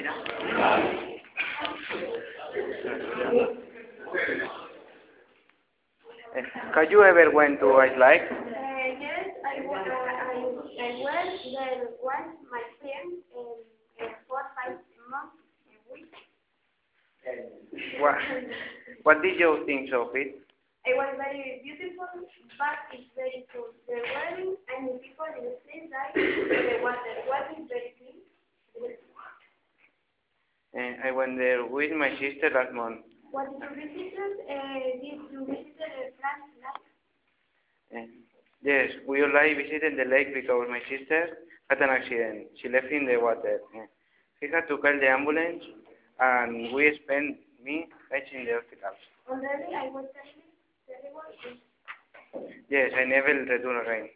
queda. Eh, Have you ever went to Iceland? Uh, yes, I, uh, I, I went there once, my friend, uh, four, five months a week. What, what did you think of it? It was very beautiful, but it's very cold. The weather and the people in the streets like the water. Water is very clean. Eh, I went there with my sister last month. What did you visit? Uh, did you visit uh, France last? Eh, yes, we like visited the lake because my sister had an accident. She left in the water. Eh, He had to call the ambulance and we spent me in the hospital. Already I was telling. Yes, I never return again.